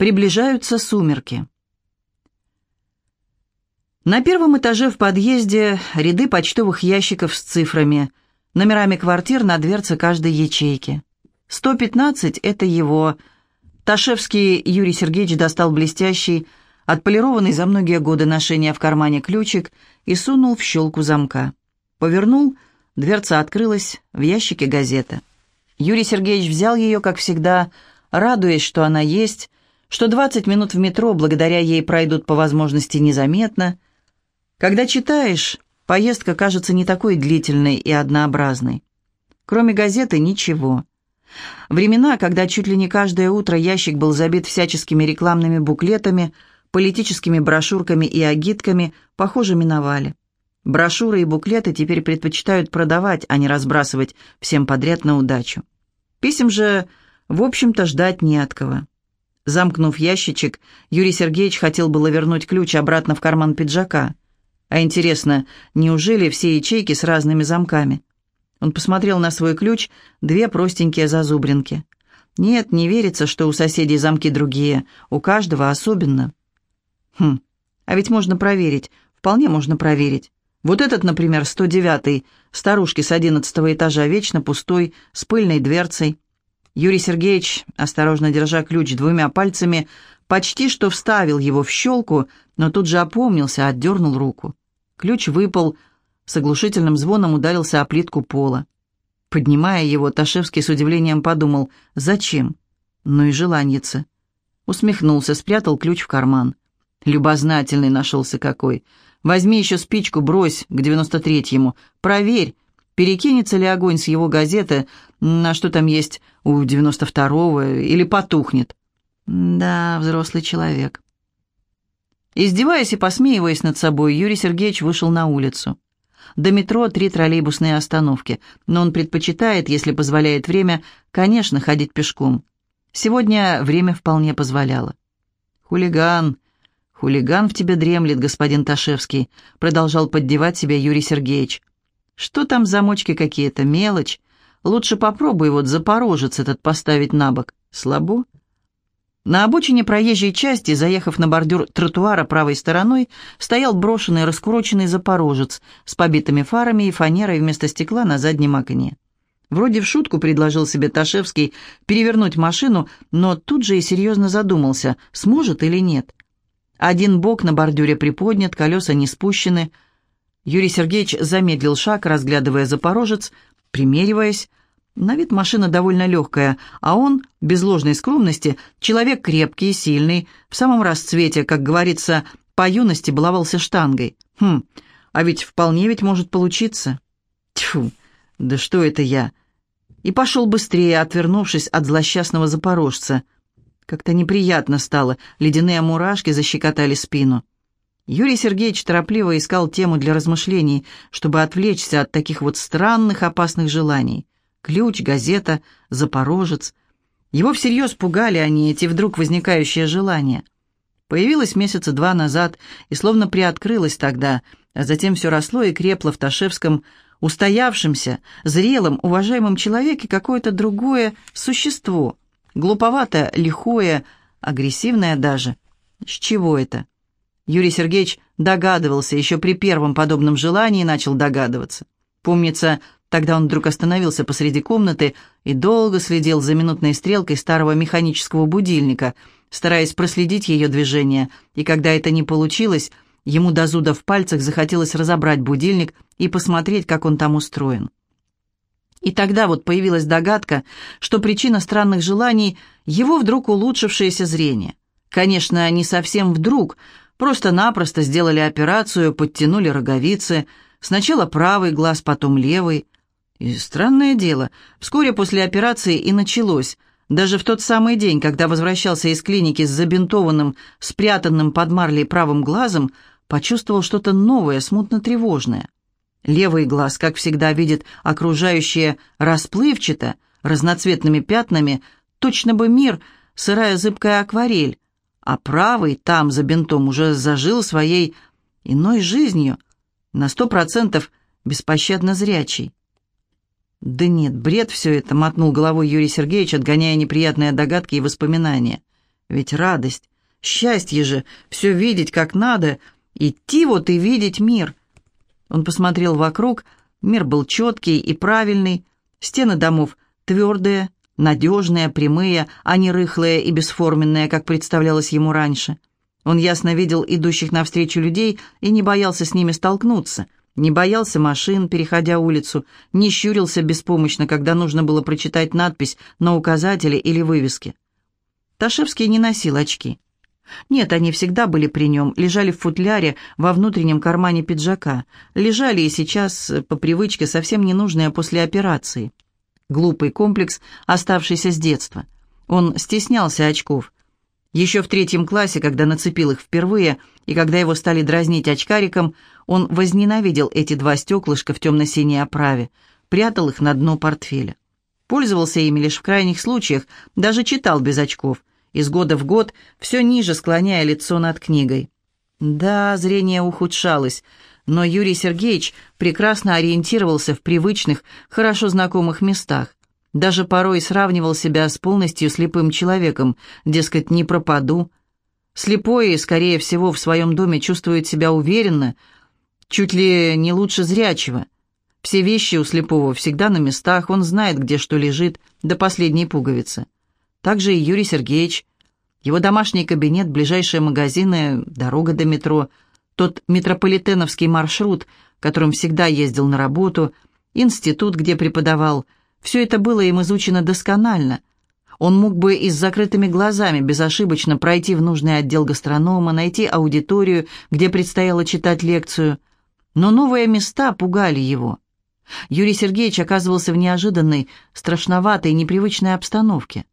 Приближаются сумерки. На первом этаже в подъезде ряды почтовых ящиков с цифрами, номерами квартир на дверце каждой ячейки. 115 — это его. Ташевский Юрий Сергеевич достал блестящий, отполированный за многие годы ношения в кармане ключик и сунул в щелку замка. Повернул, дверца открылась, в ящике газета. Юрий Сергеевич взял ее, как всегда, радуясь, что она есть, что 20 минут в метро благодаря ей пройдут по возможности незаметно. Когда читаешь, поездка кажется не такой длительной и однообразной. Кроме газеты ничего. Времена, когда чуть ли не каждое утро ящик был забит всяческими рекламными буклетами, политическими брошюрками и агитками, похоже, миновали. Брошюры и буклеты теперь предпочитают продавать, а не разбрасывать всем подряд на удачу. Писем же, в общем-то, ждать не от кого. Замкнув ящичек, Юрий Сергеевич хотел было вернуть ключ обратно в карман пиджака. А интересно, неужели все ячейки с разными замками? Он посмотрел на свой ключ, две простенькие зазубринки. Нет, не верится, что у соседей замки другие, у каждого особенно. Хм, а ведь можно проверить, вполне можно проверить. Вот этот, например, 109-й, старушки с одиннадцатого этажа, вечно пустой, с пыльной дверцей. Юрий Сергеевич, осторожно держа ключ двумя пальцами, почти что вставил его в щелку, но тут же опомнился, отдернул руку. Ключ выпал, с оглушительным звоном ударился о плитку пола. Поднимая его, Ташевский с удивлением подумал, «Зачем?» Ну и желаньица. Усмехнулся, спрятал ключ в карман. Любознательный нашелся какой. Возьми еще спичку, брось к девяносто третьему. Проверь, перекинется ли огонь с его газеты на что там есть у девяносто второго или потухнет. Да, взрослый человек. Издеваясь и посмеиваясь над собой, Юрий Сергеевич вышел на улицу. До метро три троллейбусные остановки, но он предпочитает, если позволяет время, конечно, ходить пешком. Сегодня время вполне позволяло. «Хулиган, «Хулиган в тебе дремлет, господин Ташевский», — продолжал поддевать себя Юрий Сергеевич. «Что там замочки какие-то, мелочь? Лучше попробуй вот запорожец этот поставить на бок. Слабо?» На обочине проезжей части, заехав на бордюр тротуара правой стороной, стоял брошенный раскуроченный запорожец с побитыми фарами и фанерой вместо стекла на заднем окне. Вроде в шутку предложил себе Ташевский перевернуть машину, но тут же и серьезно задумался, сможет или нет. Один бок на бордюре приподнят, колеса не спущены. Юрий Сергеевич замедлил шаг, разглядывая Запорожец, примериваясь. На вид машина довольно легкая, а он, без ложной скромности, человек крепкий, сильный, в самом расцвете, как говорится, по юности баловался штангой. Хм, а ведь вполне ведь может получиться. Тьфу, да что это я? И пошел быстрее, отвернувшись от злосчастного запорожца — как-то неприятно стало, ледяные мурашки защекотали спину. Юрий Сергеевич торопливо искал тему для размышлений, чтобы отвлечься от таких вот странных опасных желаний. Ключ, газета, запорожец. Его всерьез пугали они, эти вдруг возникающие желания. Появилось месяца два назад и словно приоткрылось тогда, а затем все росло и крепло в Ташевском, устоявшемся, зрелом, уважаемом человеке какое-то другое существо, Глуповато, лихое, агрессивное даже. С чего это? Юрий Сергеевич догадывался, еще при первом подобном желании начал догадываться. Помнится, тогда он вдруг остановился посреди комнаты и долго следил за минутной стрелкой старого механического будильника, стараясь проследить ее движение, и когда это не получилось, ему до зуда в пальцах захотелось разобрать будильник и посмотреть, как он там устроен. И тогда вот появилась догадка, что причина странных желаний – его вдруг улучшившееся зрение. Конечно, не совсем вдруг, просто-напросто сделали операцию, подтянули роговицы, сначала правый глаз, потом левый. И странное дело, вскоре после операции и началось – даже в тот самый день, когда возвращался из клиники с забинтованным, спрятанным под марлей правым глазом, почувствовал что-то новое, смутно тревожное. Левый глаз, как всегда, видит окружающее расплывчато, разноцветными пятнами, точно бы мир, сырая зыбкая акварель, а правый, там, за бинтом, уже зажил своей иной жизнью, на сто процентов беспощадно зрячий. «Да нет, бред все это», — мотнул головой Юрий Сергеевич, отгоняя неприятные догадки и воспоминания. Ведь радость, счастье же, все видеть как надо, идти вот и видеть мир. Он посмотрел вокруг, мир был четкий и правильный, стены домов твердые, надежные, прямые, а не рыхлые и бесформенные, как представлялось ему раньше. Он ясно видел идущих навстречу людей и не боялся с ними столкнуться, не боялся машин, переходя улицу, не щурился беспомощно, когда нужно было прочитать надпись на указателе или вывеске. Ташевский не носил очки. Нет, они всегда были при нем, лежали в футляре во внутреннем кармане пиджака, лежали и сейчас, по привычке, совсем ненужные после операции. Глупый комплекс, оставшийся с детства. Он стеснялся очков – еще в третьем классе, когда нацепил их впервые, и когда его стали дразнить очкариком, он возненавидел эти два стеклышка в темно-синей оправе, прятал их на дно портфеля. Пользовался ими лишь в крайних случаях, даже читал без очков, из года в год, все ниже склоняя лицо над книгой. Да, зрение ухудшалось, но Юрий Сергеевич прекрасно ориентировался в привычных, хорошо знакомых местах. Даже порой сравнивал себя с полностью слепым человеком, дескать, не пропаду. Слепой, скорее всего, в своем доме чувствует себя уверенно, чуть ли не лучше зрячего. Все вещи у слепого всегда на местах, он знает, где что лежит, до последней пуговицы. Также и Юрий Сергеевич. Его домашний кабинет, ближайшие магазины, дорога до метро, тот метрополитеновский маршрут, которым всегда ездил на работу, институт, где преподавал – все это было им изучено досконально. Он мог бы и с закрытыми глазами безошибочно пройти в нужный отдел гастронома, найти аудиторию, где предстояло читать лекцию. Но новые места пугали его. Юрий Сергеевич оказывался в неожиданной, страшноватой, непривычной обстановке.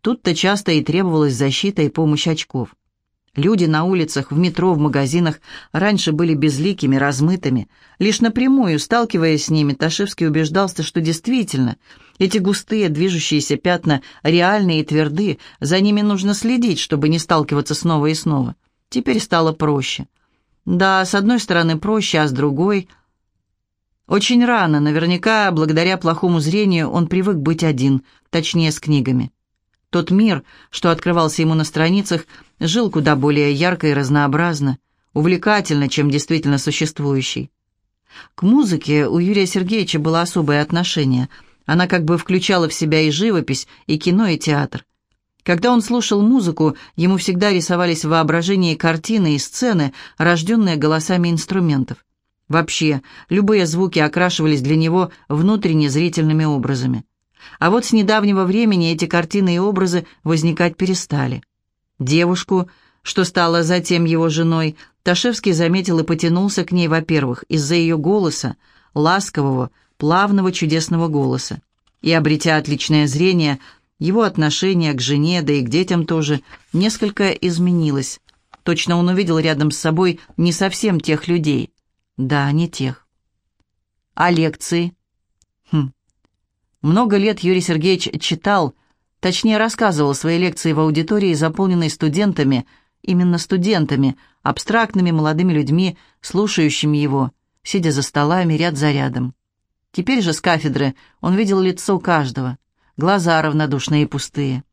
Тут-то часто и требовалась защита и помощь очков. Люди на улицах, в метро, в магазинах раньше были безликими, размытыми. Лишь напрямую, сталкиваясь с ними, Ташевский убеждался, что действительно эти густые движущиеся пятна реальные и тверды, за ними нужно следить, чтобы не сталкиваться снова и снова. Теперь стало проще. Да, с одной стороны проще, а с другой... Очень рано, наверняка, благодаря плохому зрению, он привык быть один, точнее, с книгами. Тот мир, что открывался ему на страницах, жил куда более ярко и разнообразно, увлекательно, чем действительно существующий. К музыке у Юрия Сергеевича было особое отношение. Она как бы включала в себя и живопись, и кино, и театр. Когда он слушал музыку, ему всегда рисовались в воображении картины и сцены, рожденные голосами инструментов. Вообще, любые звуки окрашивались для него внутренне зрительными образами. А вот с недавнего времени эти картины и образы возникать перестали. Девушку, что стала затем его женой, Ташевский заметил и потянулся к ней, во-первых, из-за ее голоса, ласкового, плавного, чудесного голоса. И, обретя отличное зрение, его отношение к жене, да и к детям тоже, несколько изменилось. Точно он увидел рядом с собой не совсем тех людей. Да, не тех. А лекции? Хм, много лет Юрий Сергеевич читал, точнее рассказывал свои лекции в аудитории, заполненной студентами, именно студентами, абстрактными молодыми людьми, слушающими его, сидя за столами ряд за рядом. Теперь же с кафедры он видел лицо каждого, глаза равнодушные и пустые.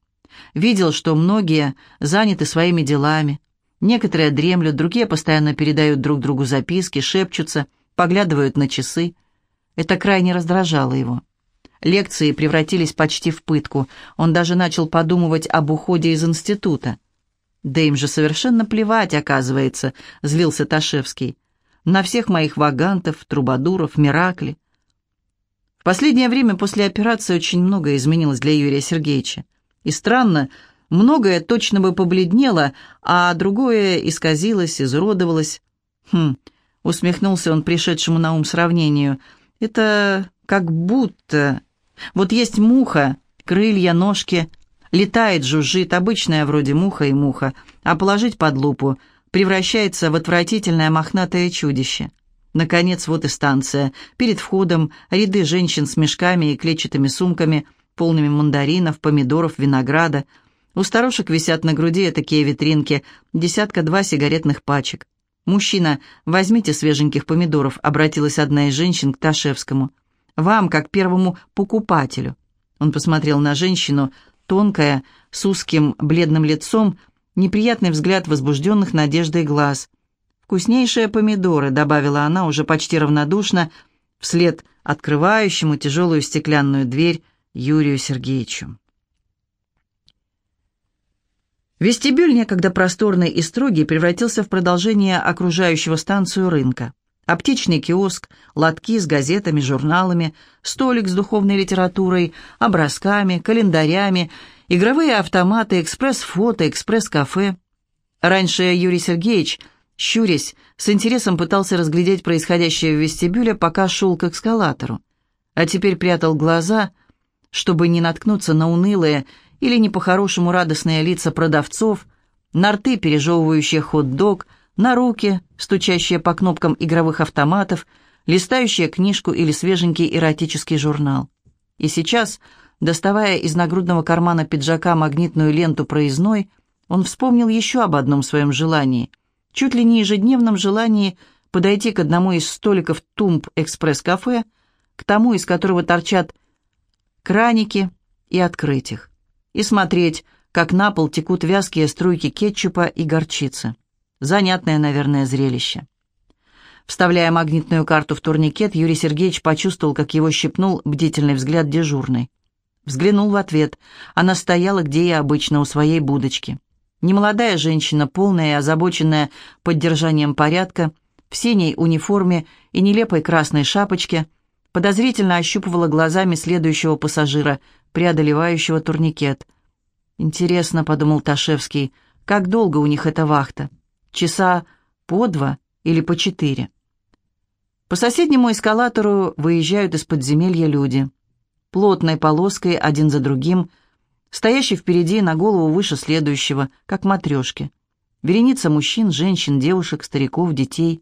Видел, что многие заняты своими делами, некоторые дремлют, другие постоянно передают друг другу записки, шепчутся, поглядывают на часы. Это крайне раздражало его. Лекции превратились почти в пытку. Он даже начал подумывать об уходе из института. «Да им же совершенно плевать, оказывается», — злился Ташевский. «На всех моих вагантов, трубадуров, миракли». В последнее время после операции очень многое изменилось для Юрия Сергеевича. И странно, многое точно бы побледнело, а другое исказилось, изуродовалось. «Хм», — усмехнулся он пришедшему на ум сравнению, — «это как будто...» Вот есть муха, крылья, ножки, летает, жужжит, обычная вроде муха и муха, а положить под лупу превращается в отвратительное мохнатое чудище. Наконец, вот и станция. Перед входом ряды женщин с мешками и клетчатыми сумками, полными мандаринов, помидоров, винограда. У старушек висят на груди такие витринки, десятка-два сигаретных пачек. «Мужчина, возьмите свеженьких помидоров», — обратилась одна из женщин к Ташевскому. Вам, как первому покупателю». Он посмотрел на женщину. тонкая, с узким бледным лицом, неприятный взгляд возбужденных надеждой глаз. «Вкуснейшие помидоры», — добавила она уже почти равнодушно, вслед открывающему тяжелую стеклянную дверь Юрию Сергеевичу. Вестибюль, некогда просторный и строгий, превратился в продолжение окружающего станцию рынка. Аптечный киоск, лотки с газетами, журналами, столик с духовной литературой, образками, календарями, игровые автоматы, экспресс-фото, экспресс-кафе. Раньше Юрий Сергеевич, щурясь, с интересом пытался разглядеть происходящее в вестибюле, пока шел к эскалатору. А теперь прятал глаза, чтобы не наткнуться на унылые или не по-хорошему радостные лица продавцов, на рты, пережевывающие хот-дог, на руки, стучащие по кнопкам игровых автоматов, листающие книжку или свеженький эротический журнал. И сейчас, доставая из нагрудного кармана пиджака магнитную ленту проездной, он вспомнил еще об одном своем желании, чуть ли не ежедневном желании подойти к одному из столиков тумб экспресс-кафе, к тому, из которого торчат краники, и открыть их и смотреть, как на пол текут вязкие струйки кетчупа и горчицы. Занятное, наверное, зрелище. Вставляя магнитную карту в турникет, Юрий Сергеевич почувствовал, как его щипнул бдительный взгляд дежурной. Взглянул в ответ. Она стояла, где и обычно, у своей будочки. Немолодая женщина, полная и озабоченная поддержанием порядка, в синей униформе и нелепой красной шапочке, подозрительно ощупывала глазами следующего пассажира, преодолевающего турникет. «Интересно», — подумал Ташевский, — «как долго у них эта вахта? Часа по два или по четыре?» По соседнему эскалатору выезжают из подземелья люди. Плотной полоской, один за другим, стоящий впереди на голову выше следующего, как матрешки. Вереница мужчин, женщин, девушек, стариков, детей.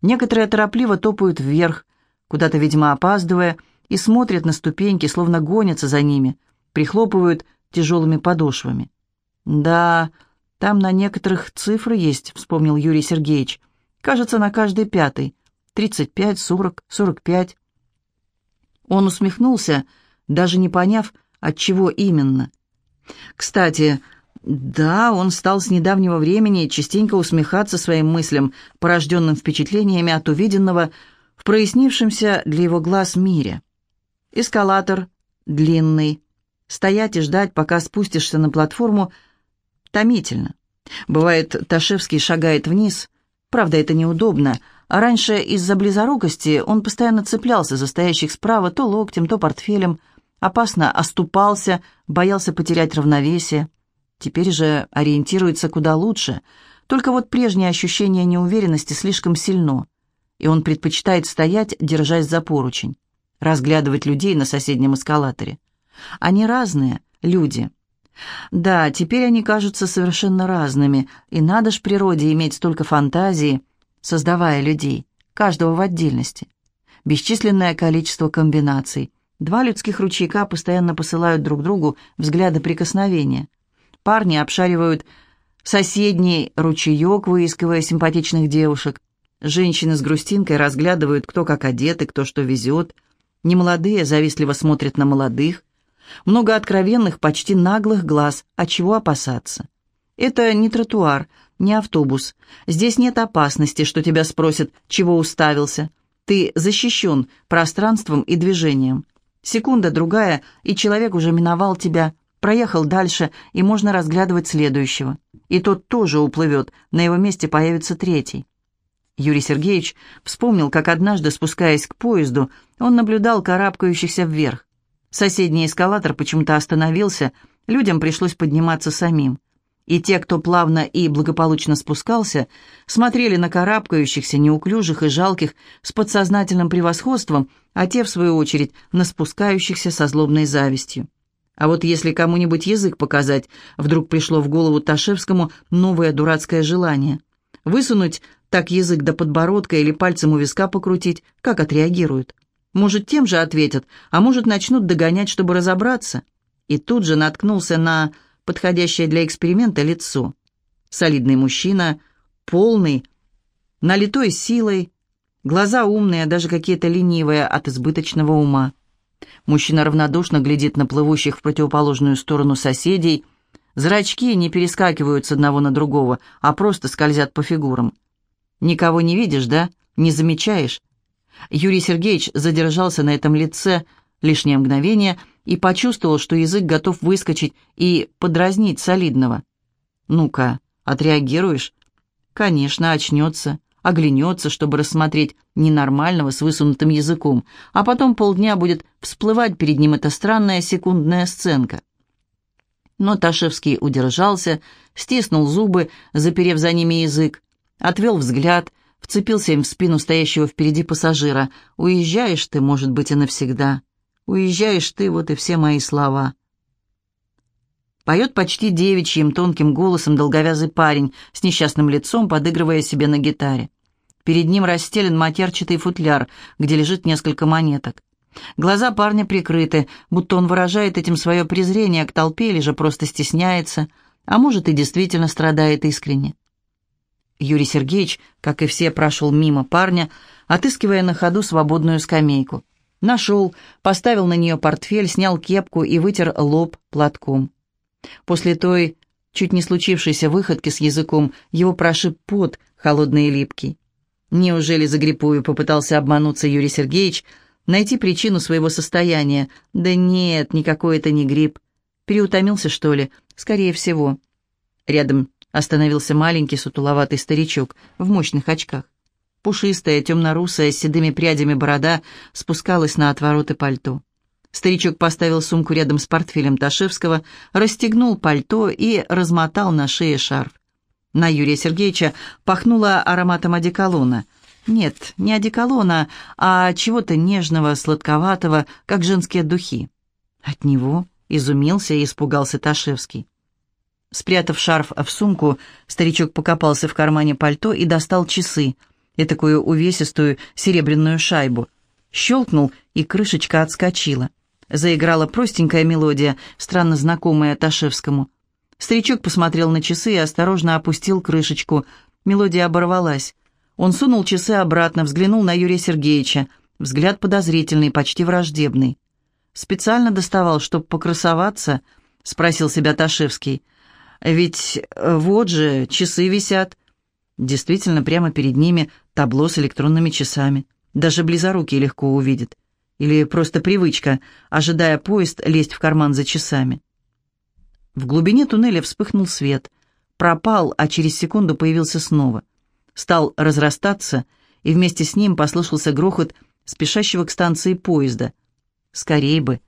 Некоторые торопливо топают вверх, куда-то, видимо, опаздывая, и смотрят на ступеньки, словно гонятся за ними, прихлопывают тяжелыми подошвами. «Да, там на некоторых цифры есть», — вспомнил Юрий Сергеевич. «Кажется, на каждый пятый. Тридцать пять, сорок, сорок пять». Он усмехнулся, даже не поняв, от чего именно. Кстати, да, он стал с недавнего времени частенько усмехаться своим мыслям, порожденным впечатлениями от увиденного в прояснившемся для его глаз мире. Эскалатор длинный. Стоять и ждать, пока спустишься на платформу, томительно. Бывает, Ташевский шагает вниз. Правда, это неудобно. А раньше из-за близорукости он постоянно цеплялся за стоящих справа то локтем, то портфелем. Опасно оступался, боялся потерять равновесие. Теперь же ориентируется куда лучше. Только вот прежнее ощущение неуверенности слишком сильно. И он предпочитает стоять, держась за поручень разглядывать людей на соседнем эскалаторе. Они разные, люди. Да, теперь они кажутся совершенно разными, и надо ж природе иметь столько фантазии, создавая людей, каждого в отдельности. Бесчисленное количество комбинаций. Два людских ручейка постоянно посылают друг другу взгляды прикосновения. Парни обшаривают соседний ручеек, выискивая симпатичных девушек. Женщины с грустинкой разглядывают, кто как одет и кто что везет. Немолодые завистливо смотрят на молодых. Много откровенных, почти наглых глаз. А чего опасаться? Это не тротуар, не автобус. Здесь нет опасности, что тебя спросят, чего уставился. Ты защищен пространством и движением. Секунда, другая, и человек уже миновал тебя, проехал дальше, и можно разглядывать следующего. И тот тоже уплывет, на его месте появится третий. Юрий Сергеевич вспомнил, как однажды, спускаясь к поезду, он наблюдал карабкающихся вверх. Соседний эскалатор почему-то остановился, людям пришлось подниматься самим. И те, кто плавно и благополучно спускался, смотрели на карабкающихся, неуклюжих и жалких с подсознательным превосходством, а те, в свою очередь, на спускающихся со злобной завистью. А вот если кому-нибудь язык показать, вдруг пришло в голову Ташевскому новое дурацкое желание. Высунуть так язык до подбородка или пальцем у виска покрутить, как отреагируют. Может, тем же ответят, а может, начнут догонять, чтобы разобраться. И тут же наткнулся на подходящее для эксперимента лицо. Солидный мужчина, полный, налитой силой, глаза умные, даже какие-то ленивые от избыточного ума. Мужчина равнодушно глядит на плывущих в противоположную сторону соседей. Зрачки не перескакивают с одного на другого, а просто скользят по фигурам. «Никого не видишь, да? Не замечаешь?» Юрий Сергеевич задержался на этом лице лишнее мгновение и почувствовал, что язык готов выскочить и подразнить солидного. «Ну-ка, отреагируешь?» «Конечно, очнется оглянется, чтобы рассмотреть ненормального с высунутым языком, а потом полдня будет всплывать перед ним эта странная секундная сценка. Но Ташевский удержался, стиснул зубы, заперев за ними язык, отвел взгляд, вцепился им в спину стоящего впереди пассажира. «Уезжаешь ты, может быть, и навсегда. Уезжаешь ты, вот и все мои слова». Поет почти девичьим тонким голосом долговязый парень с несчастным лицом, подыгрывая себе на гитаре. Перед ним расстелен матерчатый футляр, где лежит несколько монеток. Глаза парня прикрыты, будто он выражает этим свое презрение к толпе или же просто стесняется, а может и действительно страдает искренне. Юрий Сергеевич, как и все, прошел мимо парня, отыскивая на ходу свободную скамейку. Нашел, поставил на нее портфель, снял кепку и вытер лоб платком. После той, чуть не случившейся выходки с языком, его прошиб пот, холодный и липкий. Неужели за гриппую попытался обмануться Юрий Сергеевич, найти причину своего состояния? Да нет, никакой это не грипп. Переутомился, что ли? Скорее всего. Рядом остановился маленький сутуловатый старичок в мощных очках. Пушистая, темно-русая, с седыми прядями борода спускалась на отвороты пальто. Старичок поставил сумку рядом с портфелем Ташевского, расстегнул пальто и размотал на шее шарф. На Юрия Сергеевича пахнуло ароматом одеколона. Нет, не одеколона, а чего-то нежного, сладковатого, как женские духи. От него изумился и испугался Ташевский. Спрятав шарф в сумку, старичок покопался в кармане пальто и достал часы, и такую увесистую серебряную шайбу. Щелкнул, и крышечка отскочила. Заиграла простенькая мелодия, странно знакомая Ташевскому. Старичок посмотрел на часы и осторожно опустил крышечку. Мелодия оборвалась. Он сунул часы обратно, взглянул на Юрия Сергеевича. Взгляд подозрительный, почти враждебный. «Специально доставал, чтобы покрасоваться?» — спросил себя Ташевский. «Ведь э, вот же, часы висят». Действительно, прямо перед ними табло с электронными часами. Даже близорукий легко увидит. Или просто привычка, ожидая поезд, лезть в карман за часами. В глубине туннеля вспыхнул свет, пропал, а через секунду появился снова. Стал разрастаться, и вместе с ним послышался грохот спешащего к станции поезда. Скорей бы.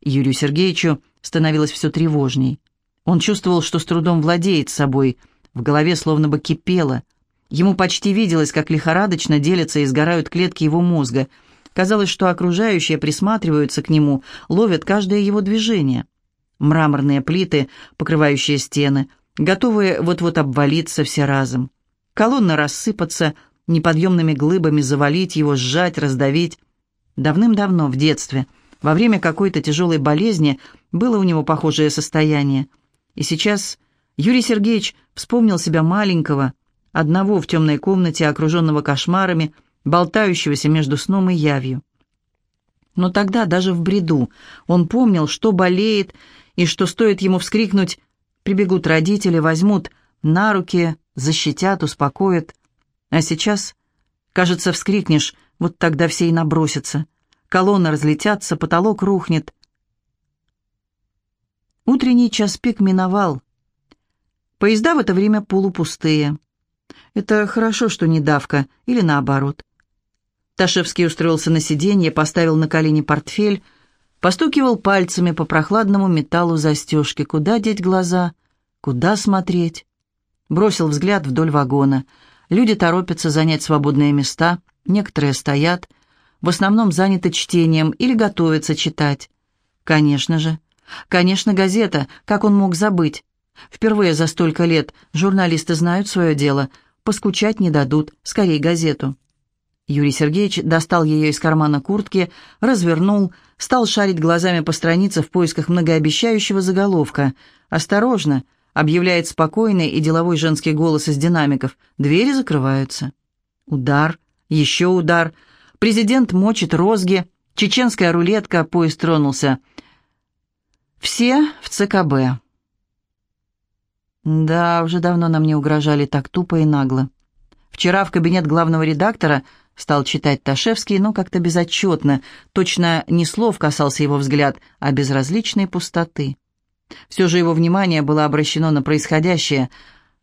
Юрию Сергеевичу становилось все тревожней. Он чувствовал, что с трудом владеет собой, в голове словно бы кипело. Ему почти виделось, как лихорадочно делятся и сгорают клетки его мозга. Казалось, что окружающие присматриваются к нему, ловят каждое его движение мраморные плиты, покрывающие стены, готовые вот-вот обвалиться все разом. Колонны рассыпаться, неподъемными глыбами завалить его, сжать, раздавить. Давным-давно, в детстве, во время какой-то тяжелой болезни, было у него похожее состояние. И сейчас Юрий Сергеевич вспомнил себя маленького, одного в темной комнате, окруженного кошмарами, болтающегося между сном и явью. Но тогда, даже в бреду, он помнил, что болеет и что стоит ему вскрикнуть, прибегут родители, возьмут на руки, защитят, успокоят. А сейчас, кажется, вскрикнешь, вот тогда все и набросятся. Колонны разлетятся, потолок рухнет. Утренний час пик миновал. Поезда в это время полупустые. Это хорошо, что не давка, или наоборот. Ташевский устроился на сиденье, поставил на колени портфель, Постукивал пальцами по прохладному металлу застежки. Куда деть глаза? Куда смотреть? Бросил взгляд вдоль вагона. Люди торопятся занять свободные места. Некоторые стоят. В основном заняты чтением или готовятся читать. Конечно же. Конечно, газета. Как он мог забыть? Впервые за столько лет журналисты знают свое дело. Поскучать не дадут. Скорей газету. Юрий Сергеевич достал ее из кармана куртки, развернул, стал шарить глазами по странице в поисках многообещающего заголовка. «Осторожно!» — объявляет спокойный и деловой женский голос из динамиков. «Двери закрываются». Удар, еще удар. Президент мочит розги, Чеченская рулетка, поезд тронулся. Все в ЦКБ. Да, уже давно нам не угрожали так тупо и нагло. Вчера в кабинет главного редактора стал читать Ташевский, но как-то безотчетно, точно не слов касался его взгляд, а безразличной пустоты. Все же его внимание было обращено на происходящее.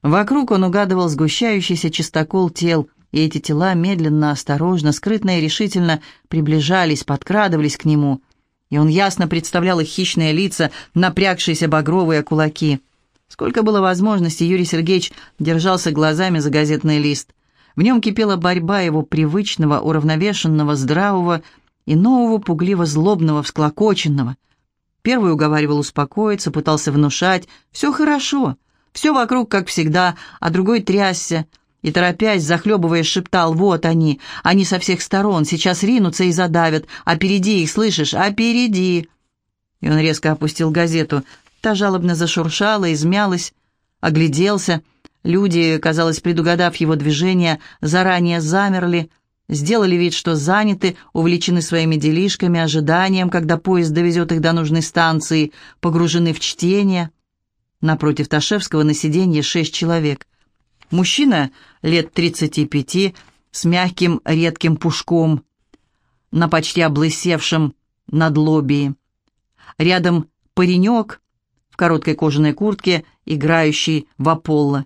Вокруг он угадывал сгущающийся чистокол тел, и эти тела медленно, осторожно, скрытно и решительно приближались, подкрадывались к нему, и он ясно представлял их хищные лица, напрягшиеся багровые кулаки — Сколько было возможностей, Юрий Сергеевич держался глазами за газетный лист. В нем кипела борьба его привычного, уравновешенного, здравого и нового пугливо-злобного, всклокоченного. Первый уговаривал успокоиться, пытался внушать «все хорошо», все вокруг, как всегда, а другой трясся, и, торопясь, захлебываясь, шептал «Вот они, они со всех сторон, сейчас ринутся и задавят, опереди их, слышишь, опереди!» И он резко опустил газету. Та жалобно зашуршала, измялась, огляделся. Люди, казалось, предугадав его движение, заранее замерли, сделали вид, что заняты, увлечены своими делишками, ожиданием, когда поезд довезет их до нужной станции, погружены в чтение. Напротив Ташевского на сиденье шесть человек. Мужчина лет тридцати пяти, с мягким редким пушком, на почти облысевшем надлобии. Рядом паренек в короткой кожаной куртке, играющий в Аполло.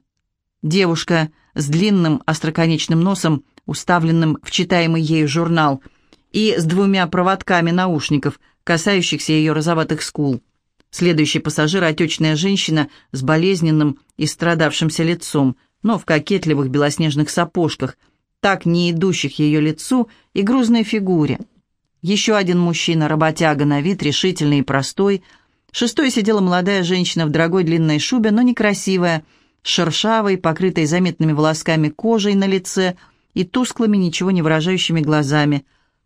Девушка с длинным остроконечным носом, уставленным в читаемый ею журнал, и с двумя проводками наушников, касающихся ее розоватых скул. Следующий пассажир — отечная женщина с болезненным и страдавшимся лицом, но в кокетливых белоснежных сапожках, так не идущих ее лицу и грузной фигуре. Еще один мужчина, работяга на вид, решительный и простой — Шестой сидела молодая женщина в дорогой длинной шубе, но некрасивая, шершавой, покрытой заметными волосками кожей на лице и тусклыми, ничего не выражающими глазами.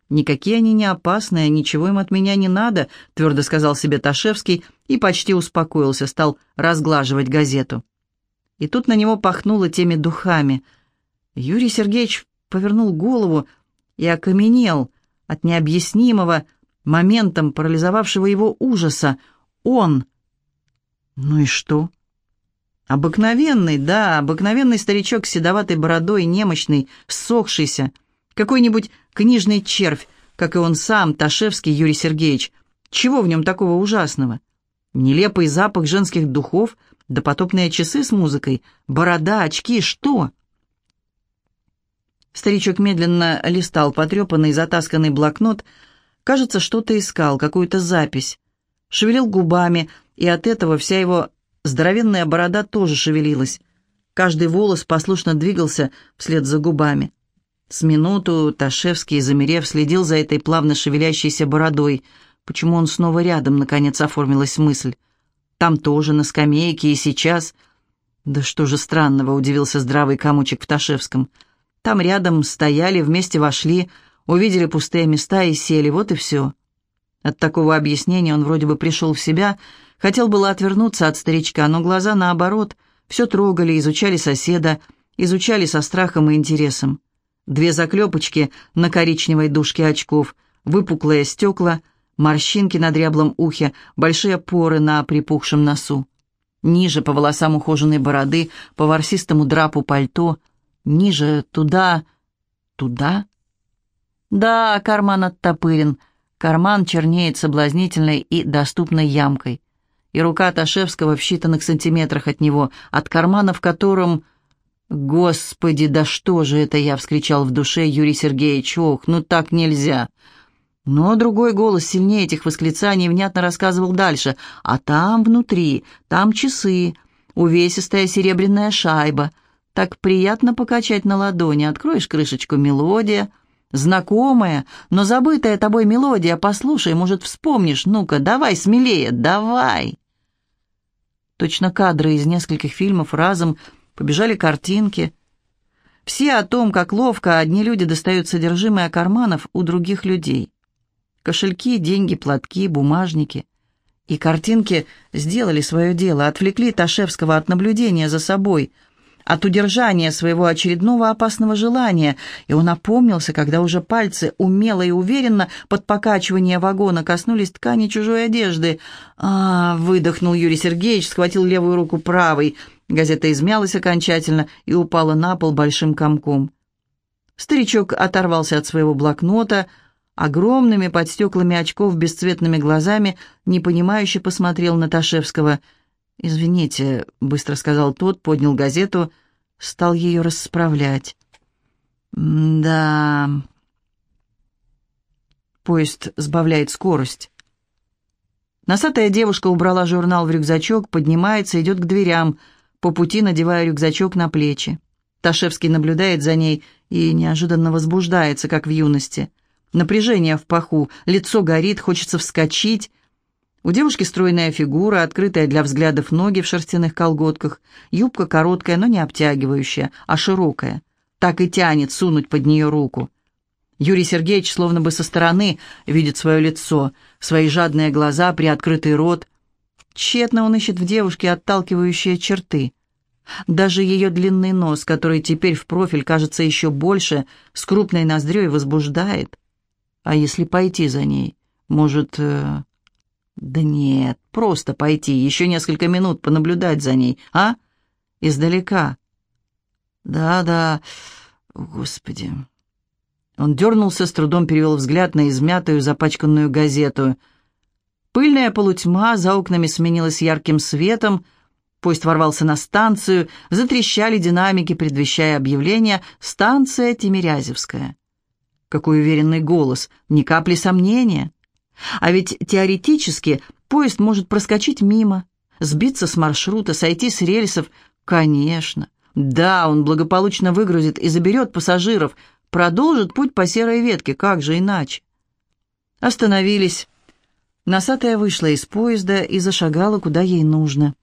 «Никакие они не опасные, ничего им от меня не надо», — твердо сказал себе Ташевский и почти успокоился, стал разглаживать газету. И тут на него пахнуло теми духами. Юрий Сергеевич повернул голову и окаменел от необъяснимого, моментом парализовавшего его ужаса — он. Ну и что? Обыкновенный, да, обыкновенный старичок с седоватой бородой, немощный, ссохшийся. Какой-нибудь книжный червь, как и он сам, Ташевский Юрий Сергеевич. Чего в нем такого ужасного? Нелепый запах женских духов, допотопные часы с музыкой, борода, очки, что? Старичок медленно листал потрепанный, затасканный блокнот, кажется, что-то искал, какую-то запись шевелил губами, и от этого вся его здоровенная борода тоже шевелилась. Каждый волос послушно двигался вслед за губами. С минуту Ташевский, замерев, следил за этой плавно шевелящейся бородой. Почему он снова рядом, наконец оформилась мысль. Там тоже, на скамейке, и сейчас... Да что же странного, удивился здравый комочек в Ташевском. Там рядом стояли, вместе вошли, увидели пустые места и сели, вот и все. От такого объяснения он вроде бы пришел в себя, хотел было отвернуться от старичка, но глаза, наоборот, все трогали, изучали соседа, изучали со страхом и интересом. Две заклепочки на коричневой дужке очков, выпуклые стекла, морщинки на дряблом ухе, большие поры на припухшем носу. Ниже по волосам ухоженной бороды, по ворсистому драпу пальто, ниже туда, туда. Да, карман оттопырен — Карман чернеет соблазнительной и доступной ямкой. И рука Ташевского в считанных сантиметрах от него, от кармана, в котором... «Господи, да что же это я!» — вскричал в душе Юрий Сергеевич. «Ох, ну так нельзя!» Но другой голос сильнее этих восклицаний внятно рассказывал дальше. «А там внутри, там часы, увесистая серебряная шайба. Так приятно покачать на ладони. Откроешь крышечку, мелодия. Знакомая, но забытая тобой мелодия, послушай, может, вспомнишь. Ну-ка, давай смелее, давай. Точно кадры из нескольких фильмов разом побежали картинки. Все о том, как ловко одни люди достают содержимое карманов у других людей. Кошельки, деньги, платки, бумажники. И картинки сделали свое дело, отвлекли Ташевского от наблюдения за собой. от удержания своего очередного опасного желания, и он опомнился, когда уже пальцы умело и уверенно под покачивание вагона коснулись ткани чужой одежды. а выдохнул Юрий Сергеевич, схватил левую руку правой. Газета измялась окончательно и упала на пол большим комком. Старичок оторвался от своего блокнота, огромными под стеклами очков бесцветными глазами, непонимающе посмотрел на Ташевского — «Извините», — быстро сказал тот, поднял газету, стал ее расправлять. «Да...» Поезд сбавляет скорость. Носатая девушка убрала журнал в рюкзачок, поднимается, идет к дверям, по пути надевая рюкзачок на плечи. Ташевский наблюдает за ней и неожиданно возбуждается, как в юности. Напряжение в паху, лицо горит, хочется вскочить, у девушки стройная фигура, открытая для взглядов ноги в шерстяных колготках, юбка короткая, но не обтягивающая, а широкая. Так и тянет сунуть под нее руку. Юрий Сергеевич словно бы со стороны видит свое лицо, свои жадные глаза, приоткрытый рот. Тщетно он ищет в девушке отталкивающие черты. Даже ее длинный нос, который теперь в профиль кажется еще больше, с крупной ноздрёй возбуждает. А если пойти за ней? Может, э, «Да нет, просто пойти, еще несколько минут понаблюдать за ней, а? Издалека». «Да-да, господи». Он дернулся, с трудом перевел взгляд на измятую, запачканную газету. Пыльная полутьма за окнами сменилась ярким светом, поезд ворвался на станцию, затрещали динамики, предвещая объявление «Станция Тимирязевская». Какой уверенный голос, ни капли сомнения. А ведь теоретически поезд может проскочить мимо, сбиться с маршрута, сойти с рельсов. Конечно. Да, он благополучно выгрузит и заберет пассажиров, продолжит путь по серой ветке, как же иначе? Остановились. Носатая вышла из поезда и зашагала, куда ей нужно.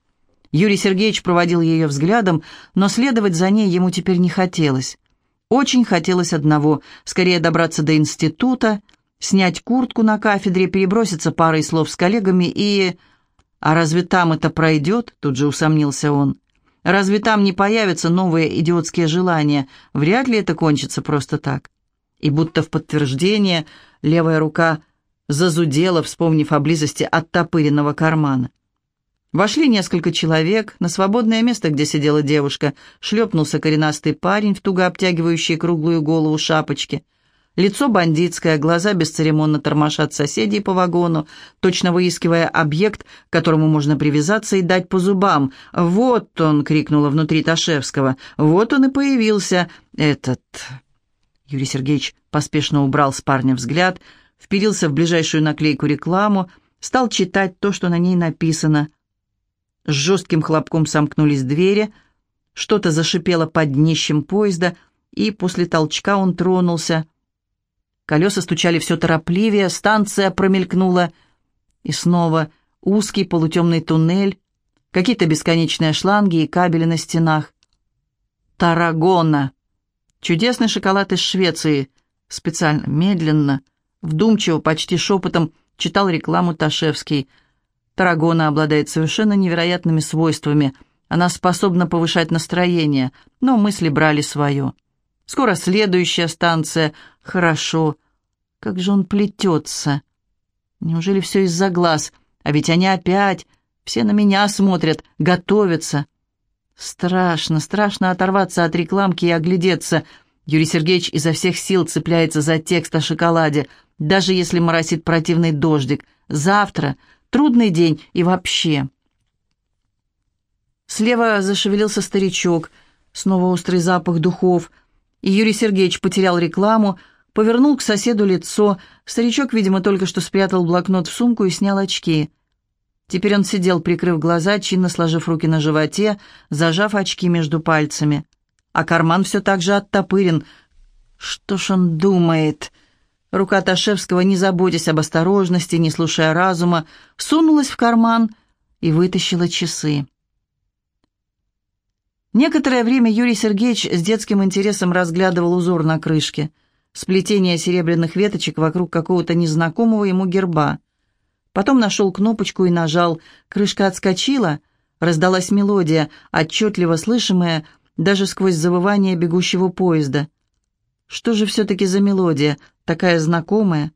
Юрий Сергеевич проводил ее взглядом, но следовать за ней ему теперь не хотелось. Очень хотелось одного — скорее добраться до института, снять куртку на кафедре, переброситься парой слов с коллегами и... «А разве там это пройдет?» — тут же усомнился он. «Разве там не появятся новые идиотские желания? Вряд ли это кончится просто так». И будто в подтверждение левая рука зазудела, вспомнив о близости оттопыренного кармана. Вошли несколько человек. На свободное место, где сидела девушка, шлепнулся коренастый парень в туго обтягивающей круглую голову шапочки — Лицо бандитское, глаза бесцеремонно тормошат соседей по вагону, точно выискивая объект, к которому можно привязаться и дать по зубам. «Вот он!» — крикнула внутри Ташевского. «Вот он и появился, этот...» Юрий Сергеевич поспешно убрал с парня взгляд, вперился в ближайшую наклейку рекламу, стал читать то, что на ней написано. С жестким хлопком сомкнулись двери, что-то зашипело под днищем поезда, и после толчка он тронулся — Колеса стучали все торопливее, станция промелькнула. И снова узкий полутемный туннель, какие-то бесконечные шланги и кабели на стенах. Тарагона. Чудесный шоколад из Швеции. Специально, медленно, вдумчиво, почти шепотом читал рекламу Ташевский. Тарагона обладает совершенно невероятными свойствами. Она способна повышать настроение, но мысли брали свое. Скоро следующая станция. Хорошо. Как же он плетется. Неужели все из-за глаз? А ведь они опять. Все на меня смотрят, готовятся. Страшно, страшно оторваться от рекламки и оглядеться. Юрий Сергеевич изо всех сил цепляется за текст о шоколаде, даже если моросит противный дождик. Завтра трудный день и вообще. Слева зашевелился старичок, снова острый запах духов — и Юрий Сергеевич потерял рекламу, повернул к соседу лицо. Старичок, видимо, только что спрятал блокнот в сумку и снял очки. Теперь он сидел, прикрыв глаза, чинно сложив руки на животе, зажав очки между пальцами. А карман все так же оттопырен. Что ж он думает? Рука Ташевского, не заботясь об осторожности, не слушая разума, сунулась в карман и вытащила часы. Некоторое время Юрий Сергеевич с детским интересом разглядывал узор на крышке, сплетение серебряных веточек вокруг какого-то незнакомого ему герба. Потом нашел кнопочку и нажал. Крышка отскочила, раздалась мелодия, отчетливо слышимая даже сквозь завывание бегущего поезда. Что же все-таки за мелодия, такая знакомая?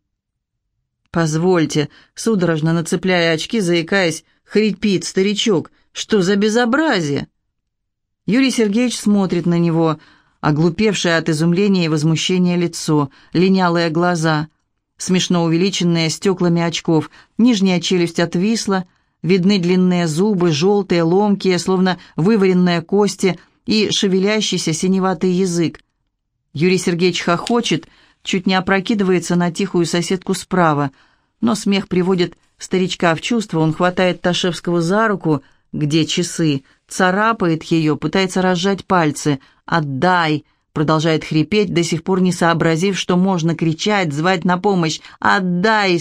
«Позвольте», судорожно нацепляя очки, заикаясь, хрипит старичок. «Что за безобразие?» Юрий Сергеевич смотрит на него, оглупевшее от изумления и возмущения лицо, линялые глаза, смешно увеличенные стеклами очков, нижняя челюсть отвисла, видны длинные зубы, желтые, ломкие, словно вываренные кости и шевелящийся синеватый язык. Юрий Сергеевич хохочет, чуть не опрокидывается на тихую соседку справа, но смех приводит старичка в чувство, он хватает Ташевского за руку, где часы, царапает ее, пытается разжать пальцы. «Отдай!» продолжает хрипеть, до сих пор не сообразив, что можно кричать, звать на помощь. «Отдай!»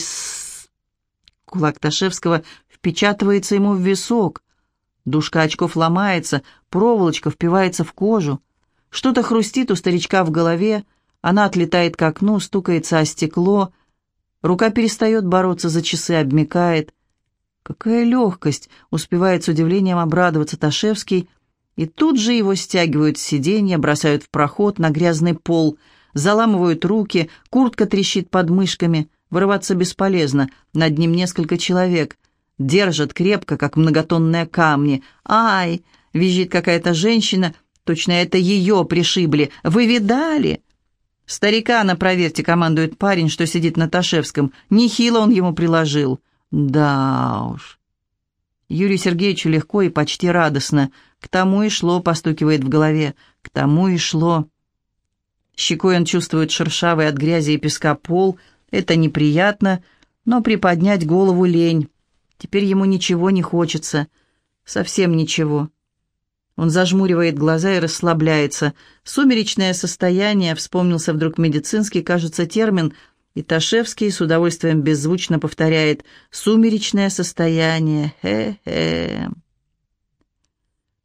Кулак Ташевского впечатывается ему в висок. Душка очков ломается, проволочка впивается в кожу. Что-то хрустит у старичка в голове, она отлетает к окну, стукается о стекло. Рука перестает бороться за часы, обмекает. Какая легкость! Успевает с удивлением обрадоваться Ташевский. И тут же его стягивают с сиденья, бросают в проход на грязный пол, заламывают руки, куртка трещит под мышками. Вырываться бесполезно, над ним несколько человек. Держат крепко, как многотонные камни. «Ай!» — визжит какая-то женщина — Точно это ее пришибли. Вы видали?» «Старика на проверьте», — командует парень, что сидит на Ташевском. Нехило он ему приложил. «Да уж». Юрию Сергеевичу легко и почти радостно. К тому и шло, постукивает в голове. К тому и шло. Щекой он чувствует шершавый от грязи и песка пол. Это неприятно, но приподнять голову лень. Теперь ему ничего не хочется. Совсем ничего. Он зажмуривает глаза и расслабляется. Сумеречное состояние, вспомнился вдруг медицинский, кажется, термин, и Ташевский с удовольствием беззвучно повторяет «сумеречное состояние, хе-хе».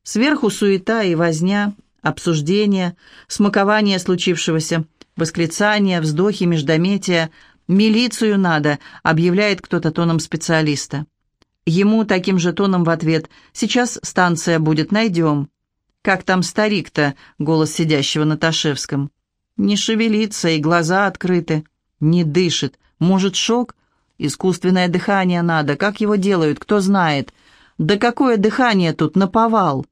Сверху суета и возня, обсуждение, смакование случившегося, восклицания, вздохи, междометия. «Милицию надо», — объявляет кто-то тоном специалиста. Ему таким же тоном в ответ «Сейчас станция будет, найдем». «Как там старик-то?» — голос сидящего на Ташевском. «Не шевелится, и глаза открыты. Не дышит. Может, шок? Искусственное дыхание надо. Как его делают, кто знает? Да какое дыхание тут, наповал?»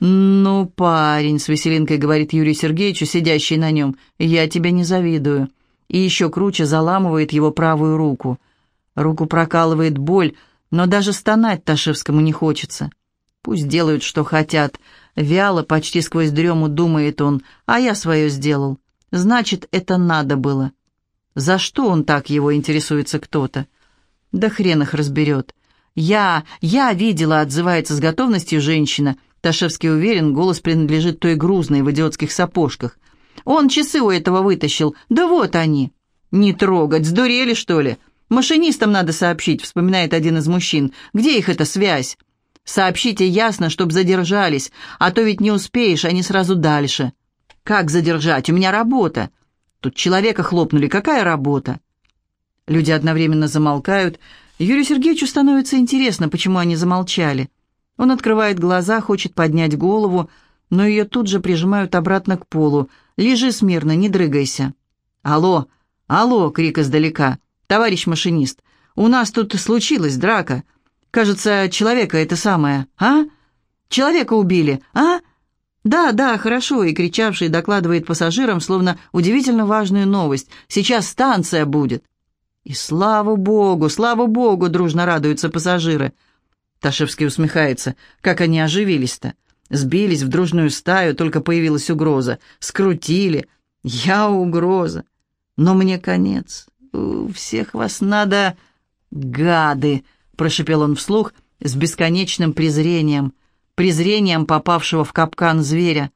«Ну, парень», — с веселинкой говорит Юрий Сергеевичу, сидящий на нем, — «я тебе не завидую». И еще круче заламывает его правую руку. Руку прокалывает боль, но даже стонать Ташевскому не хочется. Пусть делают, что хотят. Вяло, почти сквозь дрему думает он, а я свое сделал. Значит, это надо было. За что он так его интересуется кто-то? Да хрен их разберет. «Я, я видела», — отзывается с готовностью женщина. Ташевский уверен, голос принадлежит той грузной в идиотских сапожках. «Он часы у этого вытащил. Да вот они». «Не трогать, сдурели, что ли?» «Машинистам надо сообщить», — вспоминает один из мужчин. «Где их эта связь?» «Сообщите ясно, чтоб задержались, а то ведь не успеешь, они сразу дальше». «Как задержать? У меня работа». «Тут человека хлопнули. Какая работа?» Люди одновременно замолкают. Юрию Сергеевичу становится интересно, почему они замолчали. Он открывает глаза, хочет поднять голову, но ее тут же прижимают обратно к полу. «Лежи смирно, не дрыгайся». «Алло! Алло!» — крик издалека товарищ машинист, у нас тут случилась драка. Кажется, человека это самое, а? Человека убили, а? Да, да, хорошо, и кричавший докладывает пассажирам, словно удивительно важную новость. Сейчас станция будет. И слава богу, слава богу, дружно радуются пассажиры. Ташевский усмехается. Как они оживились-то? Сбились в дружную стаю, только появилась угроза. Скрутили. Я угроза. Но мне конец. «Всех вас надо...» «Гады!» — прошепел он вслух с бесконечным презрением, презрением попавшего в капкан зверя.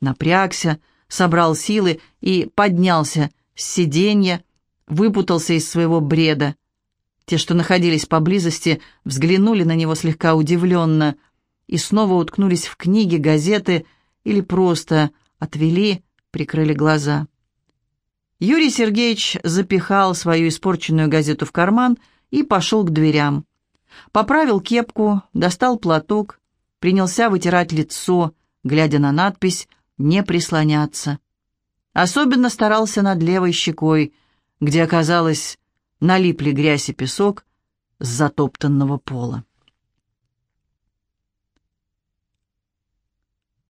Напрягся, собрал силы и поднялся с сиденья, выпутался из своего бреда. Те, что находились поблизости, взглянули на него слегка удивленно и снова уткнулись в книги, газеты или просто отвели, прикрыли глаза. Юрий Сергеевич запихал свою испорченную газету в карман и пошел к дверям. Поправил кепку, достал платок, принялся вытирать лицо, глядя на надпись «Не прислоняться». Особенно старался над левой щекой, где, оказалось, налипли грязь и песок с затоптанного пола.